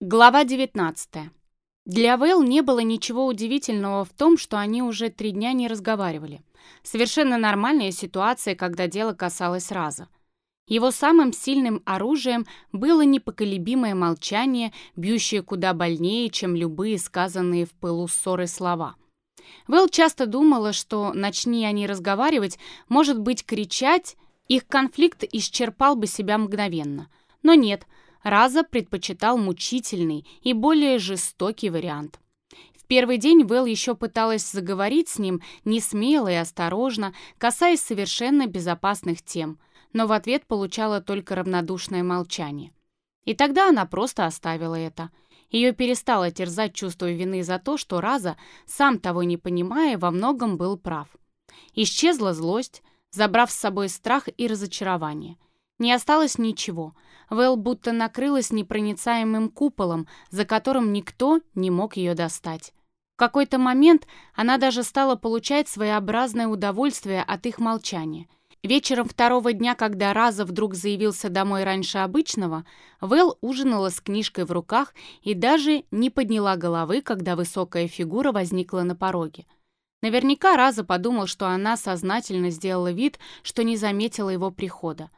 Глава 19. Для Вэл не было ничего удивительного в том, что они уже три дня не разговаривали. Совершенно нормальная ситуация, когда дело касалось Раза. Его самым сильным оружием было непоколебимое молчание, бьющее куда больнее, чем любые сказанные в пылу ссоры слова. Вэл часто думала, что, начни они разговаривать, может быть, кричать, их конфликт исчерпал бы себя мгновенно. Но нет – Раза предпочитал мучительный и более жестокий вариант. В первый день Вэл еще пыталась заговорить с ним не смело и осторожно, касаясь совершенно безопасных тем, но в ответ получала только равнодушное молчание. И тогда она просто оставила это. Ее перестало терзать чувство вины за то, что Раза, сам того не понимая, во многом был прав. Исчезла злость, забрав с собой страх и разочарование – не осталось ничего. Вэл будто накрылась непроницаемым куполом, за которым никто не мог ее достать. В какой-то момент она даже стала получать своеобразное удовольствие от их молчания. Вечером второго дня, когда Раза вдруг заявился домой раньше обычного, Вэл ужинала с книжкой в руках и даже не подняла головы, когда высокая фигура возникла на пороге. Наверняка Раза подумал, что она сознательно сделала вид, что не заметила его прихода.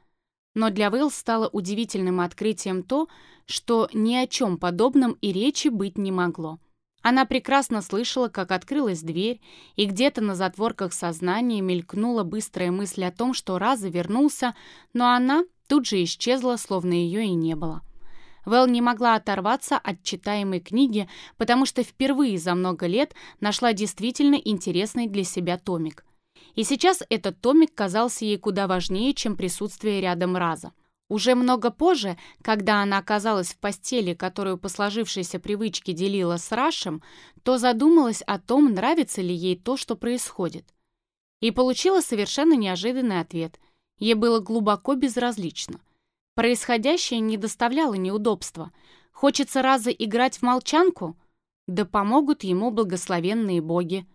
Но для Вэлл стало удивительным открытием то, что ни о чем подобном и речи быть не могло. Она прекрасно слышала, как открылась дверь, и где-то на затворках сознания мелькнула быстрая мысль о том, что Раза вернулся, но она тут же исчезла, словно ее и не было. Вэл не могла оторваться от читаемой книги, потому что впервые за много лет нашла действительно интересный для себя томик. И сейчас этот томик казался ей куда важнее, чем присутствие рядом Раза. Уже много позже, когда она оказалась в постели, которую по сложившейся привычке делила с Рашем, то задумалась о том, нравится ли ей то, что происходит. И получила совершенно неожиданный ответ. Ей было глубоко безразлично. Происходящее не доставляло неудобства. Хочется Раза играть в молчанку? Да помогут ему благословенные боги.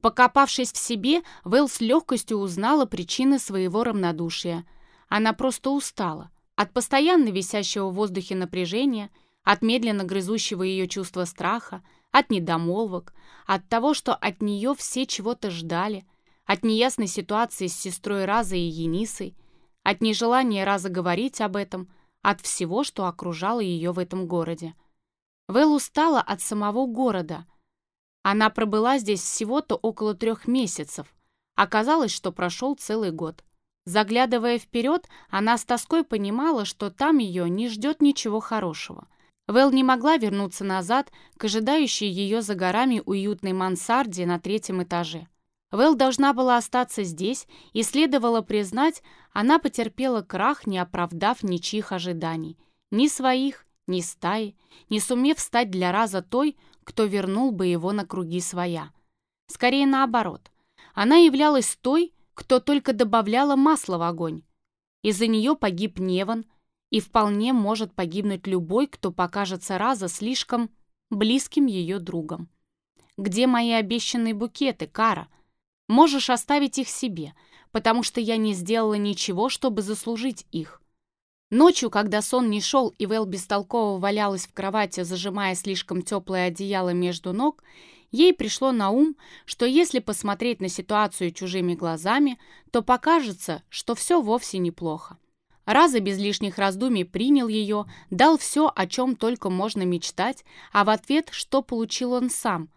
Покопавшись в себе, Вэл с легкостью узнала причины своего равнодушия. Она просто устала. От постоянно висящего в воздухе напряжения, от медленно грызущего ее чувства страха, от недомолвок, от того, что от нее все чего-то ждали, от неясной ситуации с сестрой Разой и Енисой, от нежелания Раза говорить об этом, от всего, что окружало ее в этом городе. Вэл устала от самого города — она пробыла здесь всего-то около трех месяцев. Оказалось, что прошел целый год. Заглядывая вперед, она с тоской понимала, что там ее не ждет ничего хорошего. Вэл не могла вернуться назад к ожидающей ее за горами уютной мансарде на третьем этаже. Вэл должна была остаться здесь, и следовало признать, она потерпела крах, не оправдав ничьих ожиданий. Ни своих, ни стаи, не сумев стать для раза той, кто вернул бы его на круги своя. Скорее наоборот. Она являлась той, кто только добавляла масла в огонь. Из-за нее погиб Неван, и вполне может погибнуть любой, кто покажется раза слишком близким ее другом. «Где мои обещанные букеты, Кара? Можешь оставить их себе, потому что я не сделала ничего, чтобы заслужить их. Ночью, когда сон не шел и Вэл бестолково валялась в кровати, зажимая слишком теплое одеяло между ног, ей пришло на ум, что если посмотреть на ситуацию чужими глазами, то покажется, что все вовсе неплохо. Раза без лишних раздумий принял ее, дал все, о чем только можно мечтать, а в ответ, что получил он сам.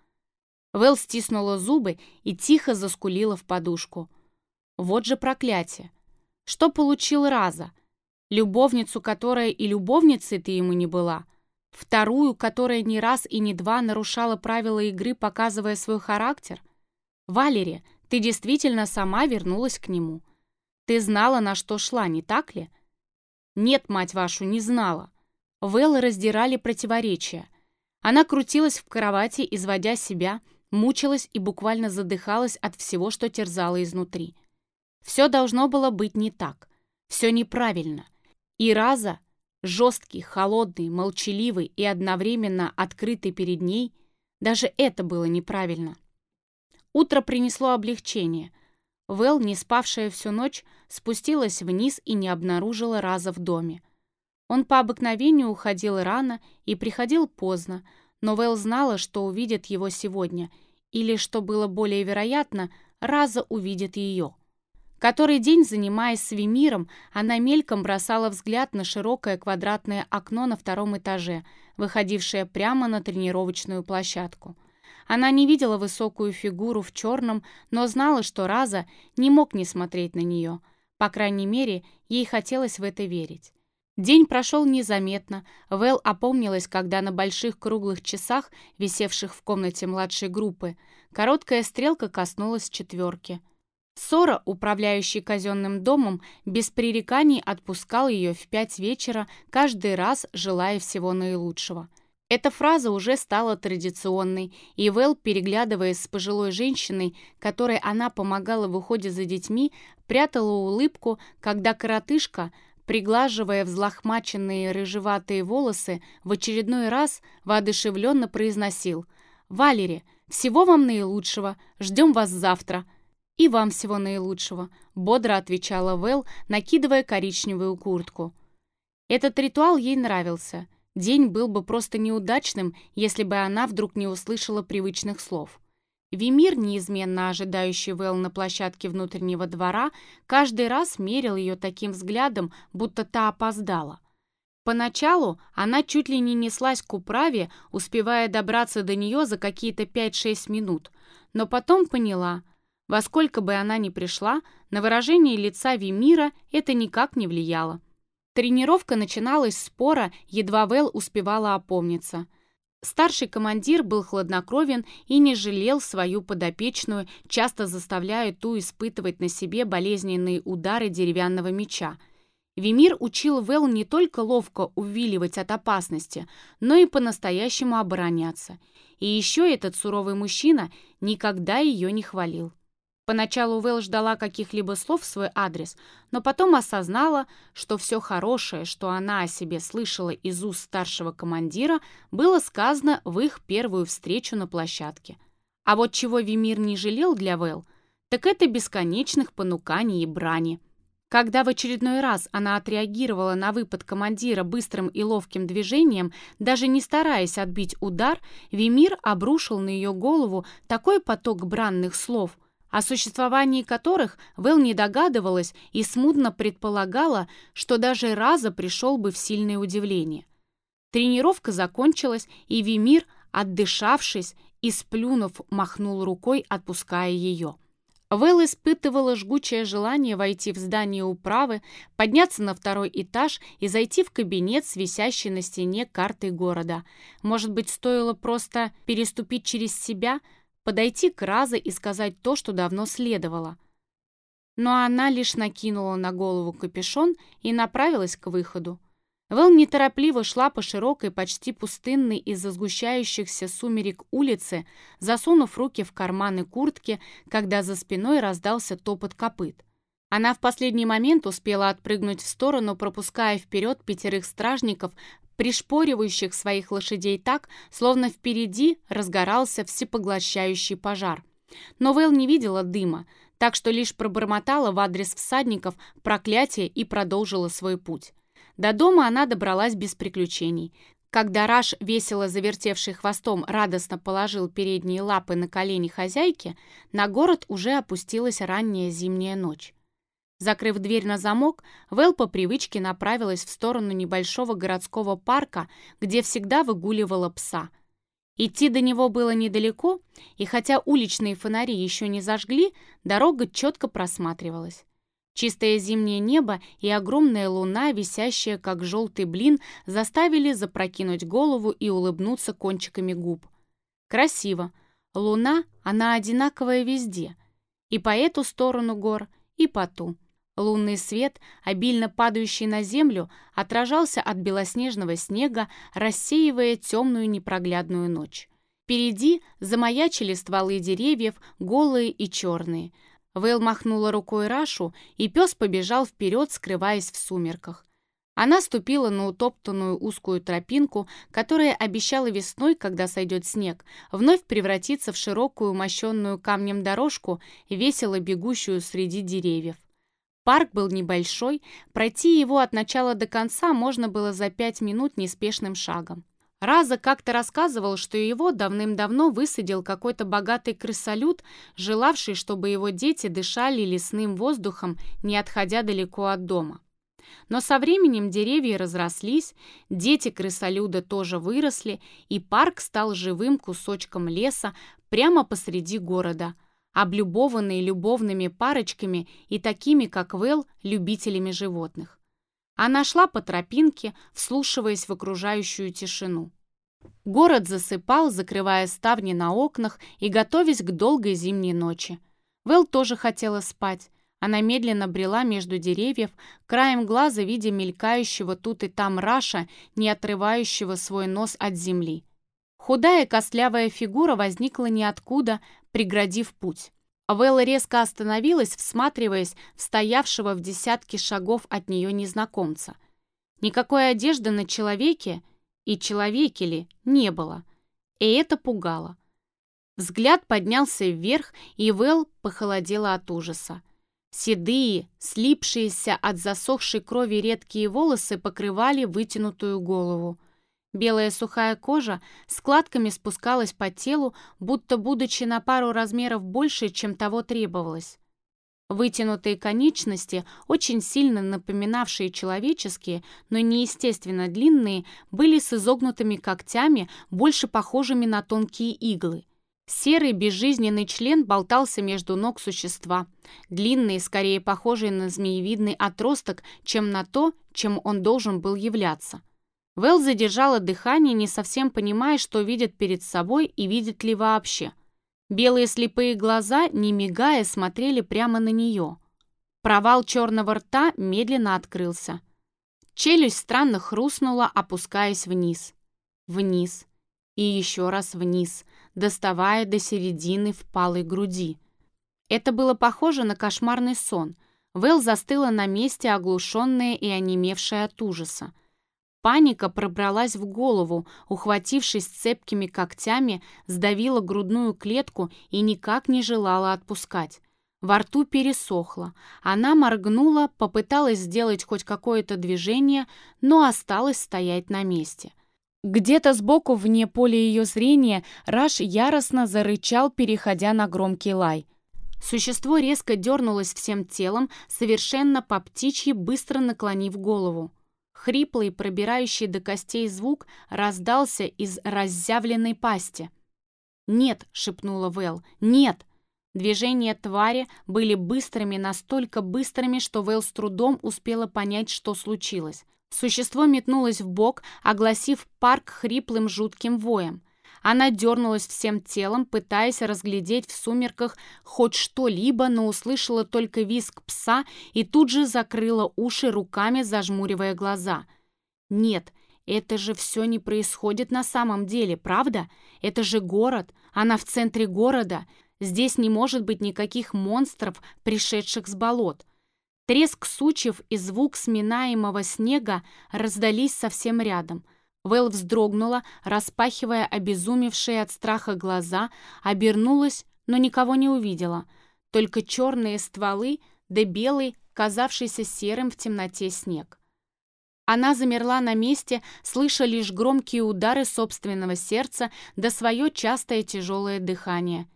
Вэл стиснула зубы и тихо заскулила в подушку. Вот же проклятие! Что получил Раза? Любовницу, которая и любовницей ты ему не была, вторую, которая не раз и не два нарушала правила игры, показывая свой характер. Валерия, ты действительно сама вернулась к нему. Ты знала, на что шла, не так ли? Нет, мать вашу, не знала. Вэлла раздирали противоречия. Она крутилась в кровати, изводя себя, мучилась и буквально задыхалась от всего, что терзало изнутри. Все должно было быть не так. Все неправильно. И Раза, жесткий, холодный, молчаливый и одновременно открытый перед ней, даже это было неправильно. Утро принесло облегчение. Вэл, не спавшая всю ночь, спустилась вниз и не обнаружила Раза в доме. Он по обыкновению уходил рано и приходил поздно, но Вэл знала, что увидит его сегодня, или, что было более вероятно, Раза увидит ее. Который день, занимаясь с Вимиром, она мельком бросала взгляд на широкое квадратное окно на втором этаже, выходившее прямо на тренировочную площадку. Она не видела высокую фигуру в черном, но знала, что Раза не мог не смотреть на нее. По крайней мере, ей хотелось в это верить. День прошел незаметно. Вэл опомнилась, когда на больших круглых часах, висевших в комнате младшей группы, короткая стрелка коснулась четверки. Сора, управляющий казенным домом, без пререканий отпускал ее в пять вечера, каждый раз желая всего наилучшего. Эта фраза уже стала традиционной, и Вэл, переглядываясь с пожилой женщиной, которой она помогала в уходе за детьми, прятала улыбку, когда коротышка – приглаживая взлохмаченные рыжеватые волосы, в очередной раз воодушевленно произносил «Валери, всего вам наилучшего, ждем вас завтра». «И вам всего наилучшего», — бодро отвечала Вэл, накидывая коричневую куртку. Этот ритуал ей нравился. День был бы просто неудачным, если бы она вдруг не услышала привычных слов. Вимир, неизменно ожидающий Вэл на площадке внутреннего двора, каждый раз мерил ее таким взглядом, будто та опоздала. Поначалу она чуть ли не неслась к управе, успевая добраться до нее за какие-то 5-6 минут, но потом поняла, во сколько бы она ни пришла, на выражение лица Вимира это никак не влияло. Тренировка начиналась с спора, едва Вэл успевала опомниться – Старший командир был хладнокровен и не жалел свою подопечную, часто заставляя ту испытывать на себе болезненные удары деревянного меча. Вимир учил Вэл не только ловко увиливать от опасности, но и по-настоящему обороняться. И еще этот суровый мужчина никогда ее не хвалил. Поначалу Вэл ждала каких-либо слов в свой адрес, но потом осознала, что все хорошее, что она о себе слышала из уст старшего командира, было сказано в их первую встречу на площадке. А вот чего Вимир не жалел для Вэл, так это бесконечных понуканий и брани. Когда в очередной раз она отреагировала на выпад командира быстрым и ловким движением, даже не стараясь отбить удар, Вимир обрушил на ее голову такой поток бранных слов – о существовании которых Вэл не догадывалась и смутно предполагала, что даже Раза пришел бы в сильное удивление. Тренировка закончилась, и Вимир, отдышавшись и сплюнув, махнул рукой, отпуская ее. Вэл испытывала жгучее желание войти в здание управы, подняться на второй этаж и зайти в кабинет с висящей на стене картой города. Может быть, стоило просто переступить через себя – подойти к Разе и сказать то, что давно следовало. Но она лишь накинула на голову капюшон и направилась к выходу. Вэл неторопливо шла по широкой, почти пустынной из-за сгущающихся сумерек улицы, засунув руки в карманы куртки, когда за спиной раздался топот копыт. Она в последний момент успела отпрыгнуть в сторону, пропуская вперед пятерых стражников пришпоривающих своих лошадей так, словно впереди разгорался всепоглощающий пожар. Но Вэл не видела дыма, так что лишь пробормотала в адрес всадников проклятие и продолжила свой путь. До дома она добралась без приключений. Когда Раш, весело завертевший хвостом, радостно положил передние лапы на колени хозяйки, на город уже опустилась ранняя зимняя ночь. Закрыв дверь на замок, Вэл по привычке направилась в сторону небольшого городского парка, где всегда выгуливала пса. Идти до него было недалеко, и хотя уличные фонари еще не зажгли, дорога четко просматривалась. Чистое зимнее небо и огромная луна, висящая как желтый блин, заставили запрокинуть голову и улыбнуться кончиками губ. Красиво. Луна, она одинаковая везде. И по эту сторону гор, и по ту. Лунный свет, обильно падающий на землю, отражался от белоснежного снега, рассеивая темную непроглядную ночь. Впереди замаячили стволы деревьев, голые и черные. Вэл махнула рукой Рашу, и пес побежал вперед, скрываясь в сумерках. Она ступила на утоптанную узкую тропинку, которая обещала весной, когда сойдет снег, вновь превратиться в широкую, мощенную камнем дорожку, весело бегущую среди деревьев. Парк был небольшой, пройти его от начала до конца можно было за пять минут неспешным шагом. Раза как-то рассказывал, что его давным-давно высадил какой-то богатый крысолют, желавший, чтобы его дети дышали лесным воздухом, не отходя далеко от дома. Но со временем деревья разрослись, дети крысолюда тоже выросли, и парк стал живым кусочком леса прямо посреди города, облюбованный любовными парочками и такими, как Вэл, любителями животных. Она шла по тропинке, вслушиваясь в окружающую тишину. Город засыпал, закрывая ставни на окнах и готовясь к долгой зимней ночи. Вэл тоже хотела спать, она медленно брела между деревьев, краем глаза видя мелькающего тут и там Раша, не отрывающего свой нос от земли. Худая костлявая фигура возникла ниоткуда, преградив путь. Вэлла резко остановилась, всматриваясь в стоявшего в десятке шагов от нее незнакомца. Никакой одежды на человеке, и человеке ли, не было. И это пугало. Взгляд поднялся вверх, и Вэл похолодела от ужаса. Седые, слипшиеся от засохшей крови редкие волосы покрывали вытянутую голову. Белая сухая кожа складками спускалась по телу, будто будучи на пару размеров больше, чем того требовалось. Вытянутые конечности, очень сильно напоминавшие человеческие, но неестественно длинные, были с изогнутыми когтями, больше похожими на тонкие иглы. Серый безжизненный член болтался между ног существа, длинный, скорее похожий на змеевидный отросток, чем на то, чем он должен был являться. Вэл задержала дыхание, не совсем понимая, что видит перед собой и видит ли вообще. Белые слепые глаза, не мигая, смотрели прямо на нее. Провал черного рта медленно открылся. Челюсть странно хрустнула, опускаясь вниз. Вниз. И еще раз вниз доставая до середины впалой груди. Это было похоже на кошмарный сон. Вэл застыла на месте, оглушенная и онемевшая от ужаса. Паника пробралась в голову, ухватившись цепкими когтями, сдавила грудную клетку и никак не желала отпускать. Во рту пересохло. Она моргнула, попыталась сделать хоть какое-то движение, но осталась стоять на месте. Где-то сбоку, вне поля ее зрения, Раш яростно зарычал, переходя на громкий лай. Существо резко дернулось всем телом, совершенно по птичьи, быстро наклонив голову. Хриплый, пробирающий до костей звук раздался из разъявленной пасти. «Нет!» — шепнула Вэл. «Нет!» Движения твари были быстрыми, настолько быстрыми, что Вэл с трудом успела понять, что случилось. Существо метнулось в бок, огласив парк хриплым жутким воем. Она дернулась всем телом, пытаясь разглядеть в сумерках хоть что-либо, но услышала только визг пса и тут же закрыла уши руками, зажмуривая глаза. «Нет, это же все не происходит на самом деле, правда? Это же город, она в центре города. Здесь не может быть никаких монстров, пришедших с болот. Треск сучьев и звук сминаемого снега раздались совсем рядом. Вэл вздрогнула, распахивая обезумевшие от страха глаза, обернулась, но никого не увидела. Только черные стволы да белый, казавшийся серым в темноте снег. Она замерла на месте, слыша лишь громкие удары собственного сердца да свое частое тяжелое дыхание.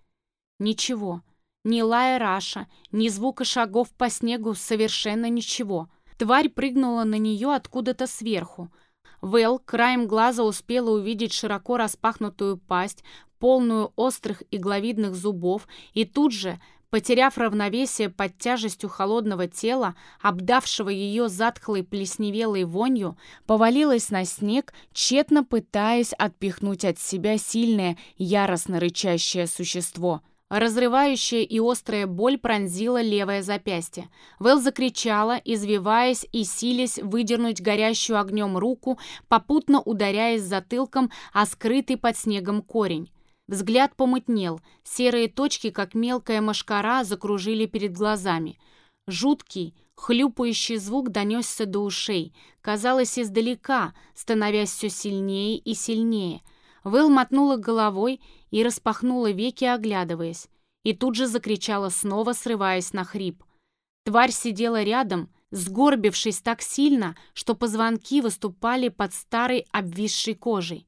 Ничего. Ни лая Раша, ни звука шагов по снегу, совершенно ничего. Тварь прыгнула на нее откуда-то сверху. Вэл краем глаза успела увидеть широко распахнутую пасть, полную острых игловидных зубов, и тут же, потеряв равновесие под тяжестью холодного тела, обдавшего ее затхлой плесневелой вонью, повалилась на снег, тщетно пытаясь отпихнуть от себя сильное, яростно рычащее существо — Разрывающая и острая боль пронзила левое запястье. Вэл закричала, извиваясь и силясь выдернуть горящую огнем руку, попутно ударяясь затылком о скрытый под снегом корень. Взгляд помутнел, серые точки, как мелкая мошкара, закружили перед глазами. Жуткий, хлюпающий звук донесся до ушей, казалось издалека, становясь все сильнее и сильнее — Вэл мотнула головой и распахнула веки, оглядываясь, и тут же закричала снова, срываясь на хрип. Тварь сидела рядом, сгорбившись так сильно, что позвонки выступали под старой обвисшей кожей.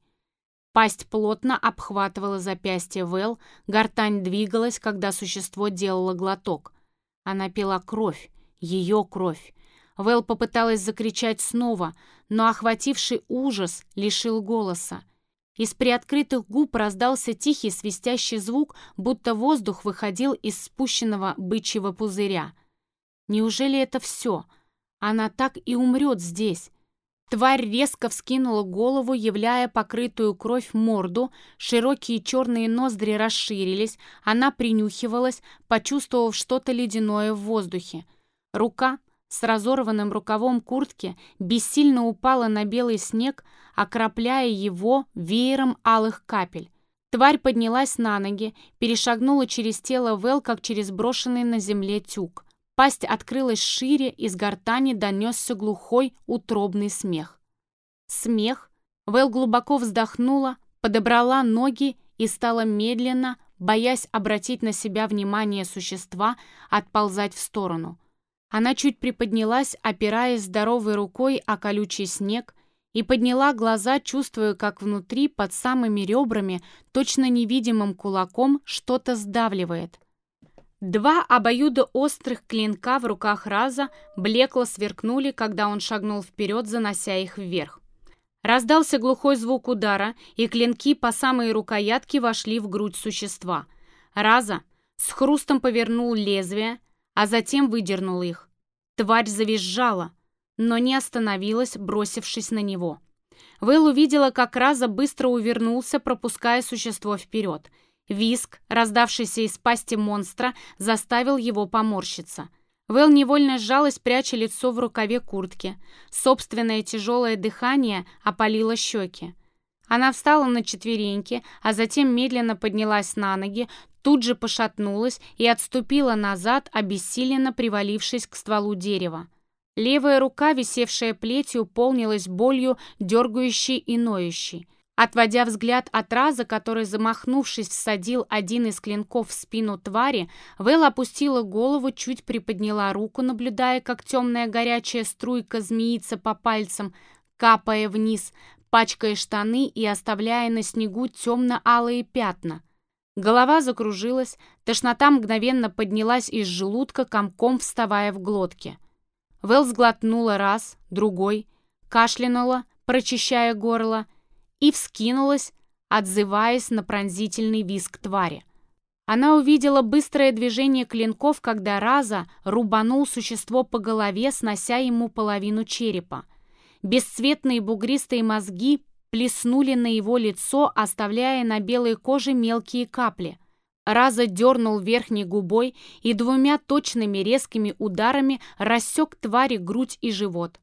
Пасть плотно обхватывала запястье Вэл, гортань двигалась, когда существо делало глоток. Она пила кровь, ее кровь. Вэл попыталась закричать снова, но охвативший ужас лишил голоса. Из приоткрытых губ раздался тихий свистящий звук, будто воздух выходил из спущенного бычьего пузыря. Неужели это все? Она так и умрет здесь. Тварь резко вскинула голову, являя покрытую кровь морду, широкие черные ноздри расширились, она принюхивалась, почувствовав что-то ледяное в воздухе. Рука с разорванным рукавом куртки бессильно упала на белый снег, окропляя его веером алых капель. Тварь поднялась на ноги, перешагнула через тело Вэл, как через брошенный на земле тюк. Пасть открылась шире, из гортани донесся глухой, утробный смех. Смех. Вэл глубоко вздохнула, подобрала ноги и стала медленно, боясь обратить на себя внимание существа, отползать в сторону. Она чуть приподнялась, опираясь здоровой рукой о колючий снег, и подняла глаза, чувствуя, как внутри, под самыми ребрами, точно невидимым кулаком, что-то сдавливает. Два обоюдоострых клинка в руках Раза блекло сверкнули, когда он шагнул вперед, занося их вверх. Раздался глухой звук удара, и клинки по самой рукоятке вошли в грудь существа. Раза с хрустом повернул лезвие, а затем выдернул их. Тварь завизжала, но не остановилась, бросившись на него. Вэл увидела, как Раза быстро увернулся, пропуская существо вперед — Виск, раздавшийся из пасти монстра, заставил его поморщиться. Вэл невольно сжалась, пряча лицо в рукаве куртки. Собственное тяжелое дыхание опалило щеки. Она встала на четвереньки, а затем медленно поднялась на ноги, тут же пошатнулась и отступила назад, обессиленно привалившись к стволу дерева. Левая рука, висевшая плетью, полнилась болью, дергающей и ноющей. Отводя взгляд от раза, который, замахнувшись, всадил один из клинков в спину твари, Вэл опустила голову, чуть приподняла руку, наблюдая, как темная горячая струйка змеится по пальцам, капая вниз, пачкая штаны и оставляя на снегу темно-алые пятна. Голова закружилась, тошнота мгновенно поднялась из желудка, комком вставая в глотке. Вэл сглотнула раз, другой, кашлянула, прочищая горло — и вскинулась, отзываясь на пронзительный визг твари. Она увидела быстрое движение клинков, когда Раза рубанул существо по голове, снося ему половину черепа. Бесцветные бугристые мозги плеснули на его лицо, оставляя на белой коже мелкие капли. Раза дернул верхней губой и двумя точными резкими ударами рассек твари грудь и живот.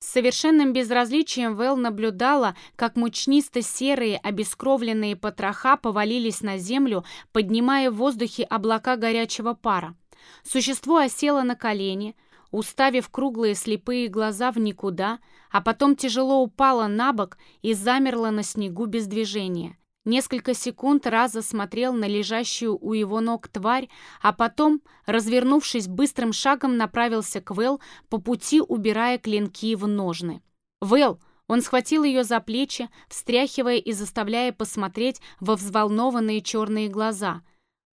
С совершенным безразличием Вэл наблюдала, как мучнисто-серые обескровленные потроха повалились на землю, поднимая в воздухе облака горячего пара. Существо осело на колени, уставив круглые слепые глаза в никуда, а потом тяжело упало на бок и замерло на снегу без движения. Несколько секунд Раза смотрел на лежащую у его ног тварь, а потом, развернувшись быстрым шагом, направился к Вэл, по пути убирая клинки в ножны. «Вэл!» Он схватил ее за плечи, встряхивая и заставляя посмотреть во взволнованные черные глаза.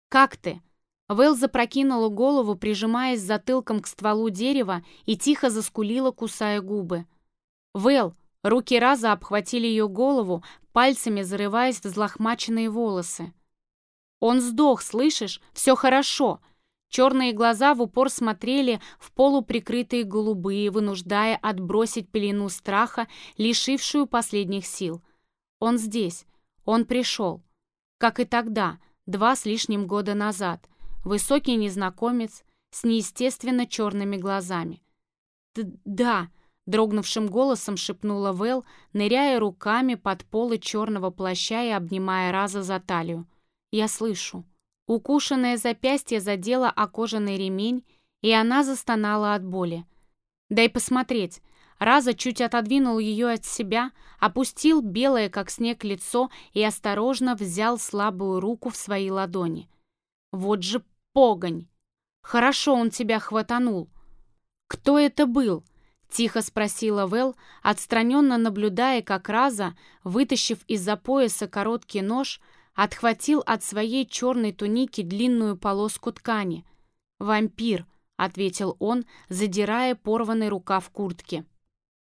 «Как ты?» Вэл запрокинула голову, прижимаясь затылком к стволу дерева и тихо заскулила, кусая губы. «Вэл!» Руки Раза обхватили ее голову, пальцами зарываясь в взлохмаченные волосы. «Он сдох, слышишь? Все хорошо!» Черные глаза в упор смотрели в полуприкрытые голубые, вынуждая отбросить пелену страха, лишившую последних сил. Он здесь. Он пришел. Как и тогда, два с лишним года назад. Высокий незнакомец с неестественно черными глазами. «Да», Дрогнувшим голосом шепнула Вэл, ныряя руками под полы черного плаща и обнимая Раза за талию. «Я слышу». Укушенное запястье задело о кожаный ремень, и она застонала от боли. «Дай посмотреть». Раза чуть отодвинул ее от себя, опустил белое, как снег, лицо и осторожно взял слабую руку в свои ладони. «Вот же погонь! Хорошо он тебя хватанул!» «Кто это был?» — тихо спросила Вэл, отстраненно наблюдая, как Раза, вытащив из-за пояса короткий нож, отхватил от своей черной туники длинную полоску ткани. «Вампир», — ответил он, задирая порванный рукав куртки.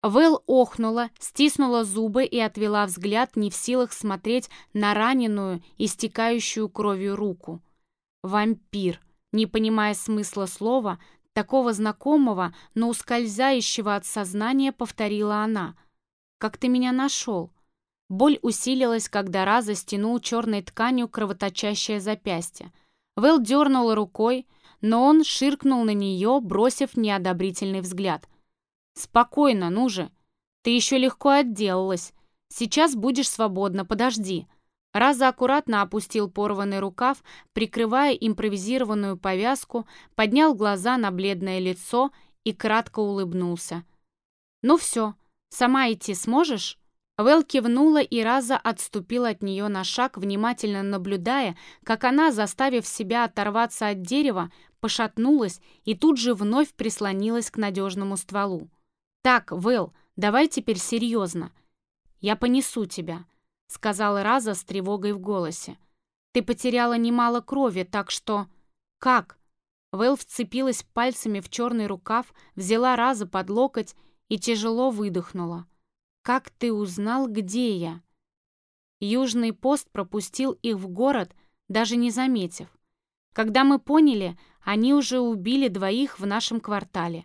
Вэл охнула, стиснула зубы и отвела взгляд, не в силах смотреть на раненую, истекающую кровью руку. «Вампир», не понимая смысла слова, такого знакомого, но ускользающего от сознания, повторила она. «Как ты меня нашел?» Боль усилилась, когда Раза стянул черной тканью кровоточащее запястье. Вэл дернула рукой, но он ширкнул на нее, бросив неодобрительный взгляд. «Спокойно, ну же! Ты еще легко отделалась. Сейчас будешь свободна, подожди». Раза аккуратно опустил порванный рукав, прикрывая импровизированную повязку, поднял глаза на бледное лицо и кратко улыбнулся. «Ну все, сама идти сможешь?» Вэл кивнула и Раза отступил от нее на шаг, внимательно наблюдая, как она, заставив себя оторваться от дерева, пошатнулась и тут же вновь прислонилась к надежному стволу. «Так, Вэл, давай теперь серьезно. Я понесу тебя», — сказала Раза с тревогой в голосе. «Ты потеряла немало крови, так что...» «Как?» Вэл вцепилась пальцами в черный рукав, взяла Раза под локоть и тяжело выдохнула. «Как ты узнал, где я?» Южный пост пропустил их в город, даже не заметив. Когда мы поняли, они уже убили двоих в нашем квартале.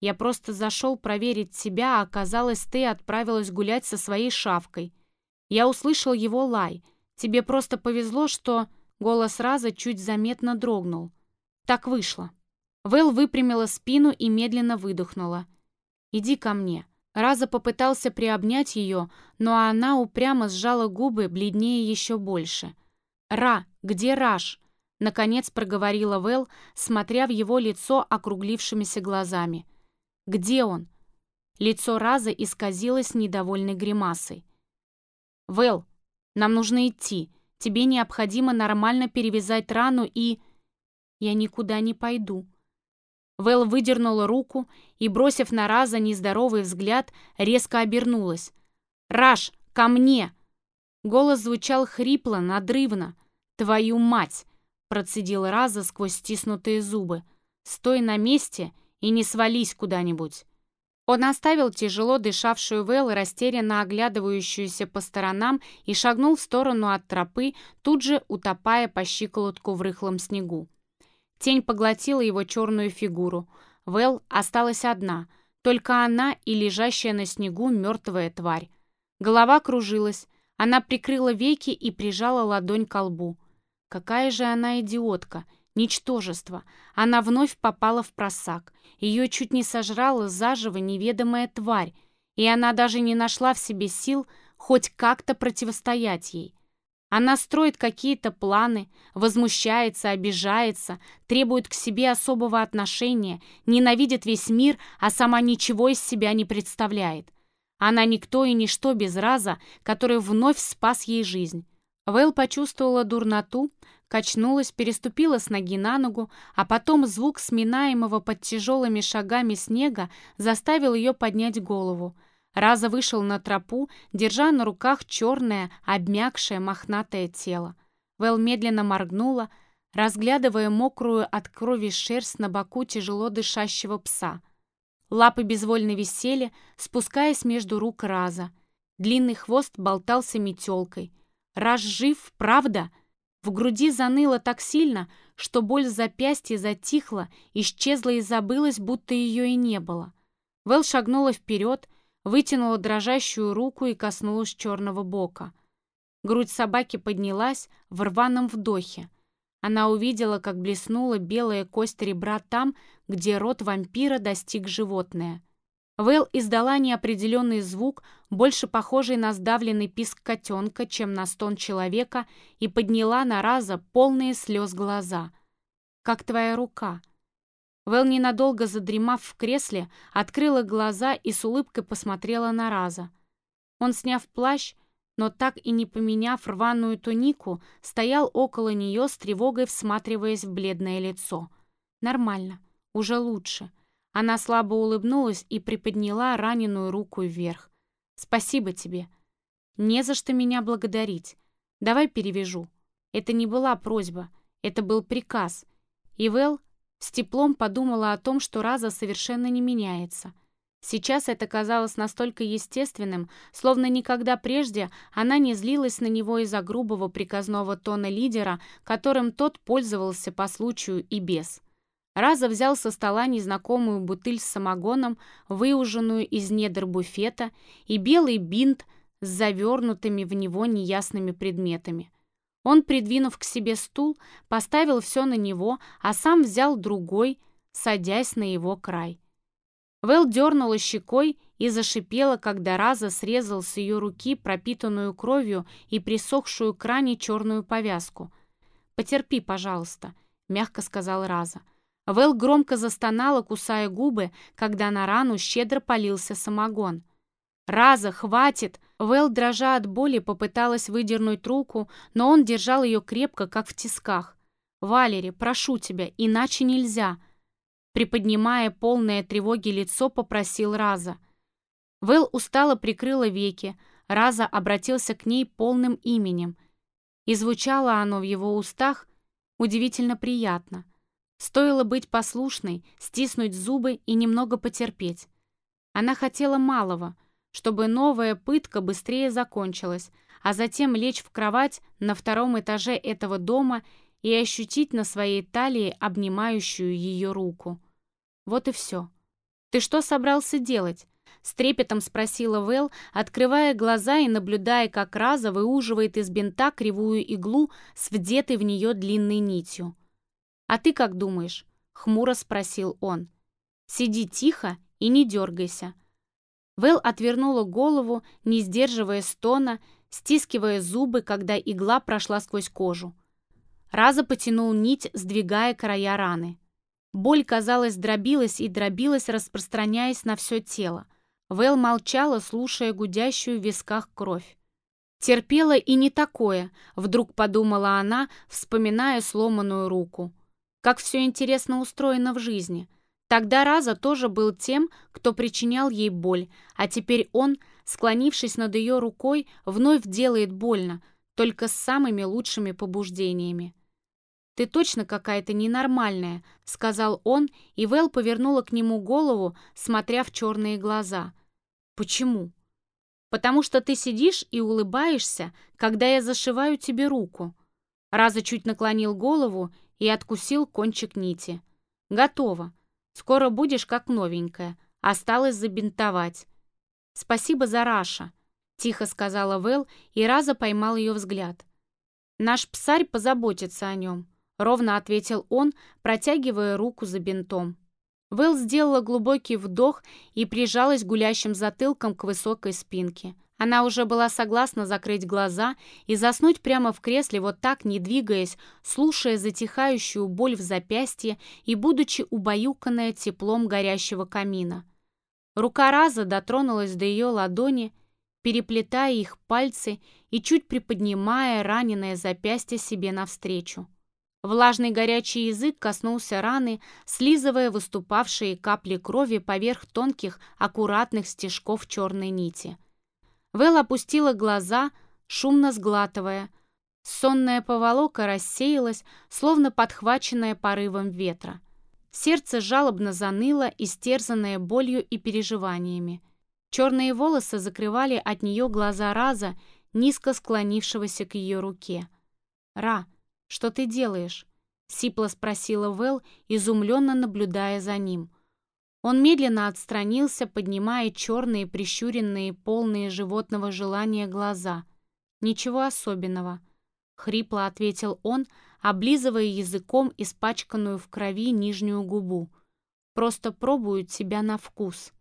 Я просто зашел проверить себя, а оказалось, ты отправилась гулять со своей шавкой. Я услышал его лай. Тебе просто повезло, что...» Голос Раза чуть заметно дрогнул. Так вышло. Вэл выпрямила спину и медленно выдохнула. «Иди ко мне». Раза попытался приобнять ее, но она упрямо сжала губы, бледнее еще больше. «Ра, где Раш?» Наконец проговорила Вэл, смотря в его лицо округлившимися глазами. «Где он?» Лицо Раза исказилось недовольной гримасой. «Вэл, нам нужно идти. Тебе необходимо нормально перевязать рану и...» «Я никуда не пойду», Вэл выдернула руку и, бросив на Раза нездоровый взгляд, резко обернулась. «Раш, ко мне!» Голос звучал хрипло, надрывно. «Твою мать!» — процедил Раза сквозь стиснутые зубы. «Стой на месте и не свались куда-нибудь!» Он оставил тяжело дышавшую Вэл, растерянно оглядывающуюся по сторонам, и шагнул в сторону от тропы, тут же утопая по щиколотку в рыхлом снегу. Тень поглотила его черную фигуру. Вэл осталась одна, только она и лежащая на снегу мертвая тварь. Голова кружилась, она прикрыла веки и прижала ладонь к лбу. Какая же она идиотка, ничтожество. Она вновь попала в просак. Ее чуть не сожрала заживо неведомая тварь, и она даже не нашла в себе сил хоть как-то противостоять ей. Она строит какие-то планы, возмущается, обижается, требует к себе особого отношения, ненавидит весь мир, а сама ничего из себя не представляет. Она никто и ничто без раза, который вновь спас ей жизнь. Вэл почувствовала дурноту, качнулась, переступила с ноги на ногу, а потом звук сминаемого под тяжелыми шагами снега заставил ее поднять голову. Раза вышел на тропу, держа на руках черное, обмякшее, мохнатое тело. Вэл медленно моргнула, разглядывая мокрую от крови шерсть на боку тяжело дышащего пса. Лапы безвольно висели, спускаясь между рук Раза. Длинный хвост болтался метелкой. Раз жив, правда? В груди заныло так сильно, что боль в запястье затихла, исчезла и забылась, будто ее и не было. Вэл шагнула вперед, вытянула дрожащую руку и коснулась черного бока. Грудь собаки поднялась в рваном вдохе. Она увидела, как блеснула белая кость ребра там, где рот вампира достиг животное. Вэл издала неопределенный звук, больше похожий на сдавленный писк котенка, чем на стон человека, и подняла на раза полные слез глаза. «Как твоя рука?» Вэл, ненадолго задремав в кресле, открыла глаза и с улыбкой посмотрела на Раза. Он, сняв плащ, но так и не поменяв рваную тунику, стоял около нее с тревогой, всматриваясь в бледное лицо. «Нормально, уже лучше». Она слабо улыбнулась и приподняла раненую руку вверх. «Спасибо тебе. Не за что меня благодарить. Давай перевяжу». Это не была просьба, это был приказ. И Вэл с теплом подумала о том, что Раза совершенно не меняется. Сейчас это казалось настолько естественным, словно никогда прежде она не злилась на него из-за грубого приказного тона лидера, которым тот пользовался по случаю и без. Раза взял со стола незнакомую бутыль с самогоном, выуженную из недр буфета, и белый бинт с завернутыми в него неясными предметами. Он, придвинув к себе стул, поставил все на него, а сам взял другой, садясь на его край. Вэл дернула щекой и зашипела, когда Раза срезал с ее руки пропитанную кровью и присохшую к ране черную повязку. «Потерпи, пожалуйста», — мягко сказал Раза. Вэл громко застонала, кусая губы, когда на рану щедро полился самогон. «Раза, хватит!» Вэл, дрожа от боли, попыталась выдернуть руку, но он держал ее крепко, как в тисках. «Валери, прошу тебя, иначе нельзя!» Приподнимая полное тревоги лицо, попросил Раза. Вэл устало прикрыла веки, Раза обратился к ней полным именем. И звучало оно в его устах удивительно приятно — Стоило быть послушной, стиснуть зубы и немного потерпеть. Она хотела малого, чтобы новая пытка быстрее закончилась, а затем лечь в кровать на втором этаже этого дома и ощутить на своей талии обнимающую ее руку. Вот и все. «Ты что собрался делать?» С трепетом спросила Вэл, открывая глаза и наблюдая, как Раза выуживает из бинта кривую иглу с вдетой в нее длинной нитью. «А ты как думаешь?» — хмуро спросил он. «Сиди тихо и не дергайся». Вэл отвернула голову, не сдерживая стона, стискивая зубы, когда игла прошла сквозь кожу. Раза потянул нить, сдвигая края раны. Боль, казалось, дробилась и дробилась, распространяясь на все тело. Вэл молчала, слушая гудящую в висках кровь. Терпела и не такое, вдруг подумала она, вспоминая сломанную руку. Как все интересно устроено в жизни. Тогда Раза тоже был тем, кто причинял ей боль, а теперь он, склонившись над ее рукой, вновь делает больно, только с самыми лучшими побуждениями. «Ты точно какая-то ненормальная», — сказал он, и Вэл повернула к нему голову, смотря в черные глаза. «Почему?» «Потому что ты сидишь и улыбаешься, когда я зашиваю тебе руку». Раза чуть наклонил голову и откусил кончик нити. «Готово. Скоро будешь как новенькая. Осталось забинтовать». «Спасибо за Раша», — тихо сказала Вэл, и Раза поймал ее взгляд. «Наш псарь позаботится о нем», — ровно ответил он, протягивая руку за бинтом. Вэл сделала глубокий вдох и прижалась гулящим затылком к высокой спинке. Она уже была согласна закрыть глаза и заснуть прямо в кресле, вот так, не двигаясь, слушая затихающую боль в запястье и будучи убаюканная теплом горящего камина. Рука Раза дотронулась до ее ладони, переплетая их пальцы и чуть приподнимая раненое запястье себе навстречу. Влажный горячий язык коснулся раны, слизывая выступавшие капли крови поверх тонких, аккуратных стежков черной нити. Вэл опустила глаза, шумно сглатывая. Сонная поволока рассеялась, словно подхваченная порывом ветра. Сердце жалобно заныло, истерзанное болью и переживаниями. Черные волосы закрывали от нее глаза Раза, низко склонившегося к ее руке. «Ра, что ты делаешь?» — сипло спросила Вэл, изумленно наблюдая за ним. Он медленно отстранился, поднимая черные, прищуренные, полные животного желания глаза. «Ничего особенного», — хрипло ответил он, облизывая языком испачканную в крови нижнюю губу. «Просто пробую тебя на вкус».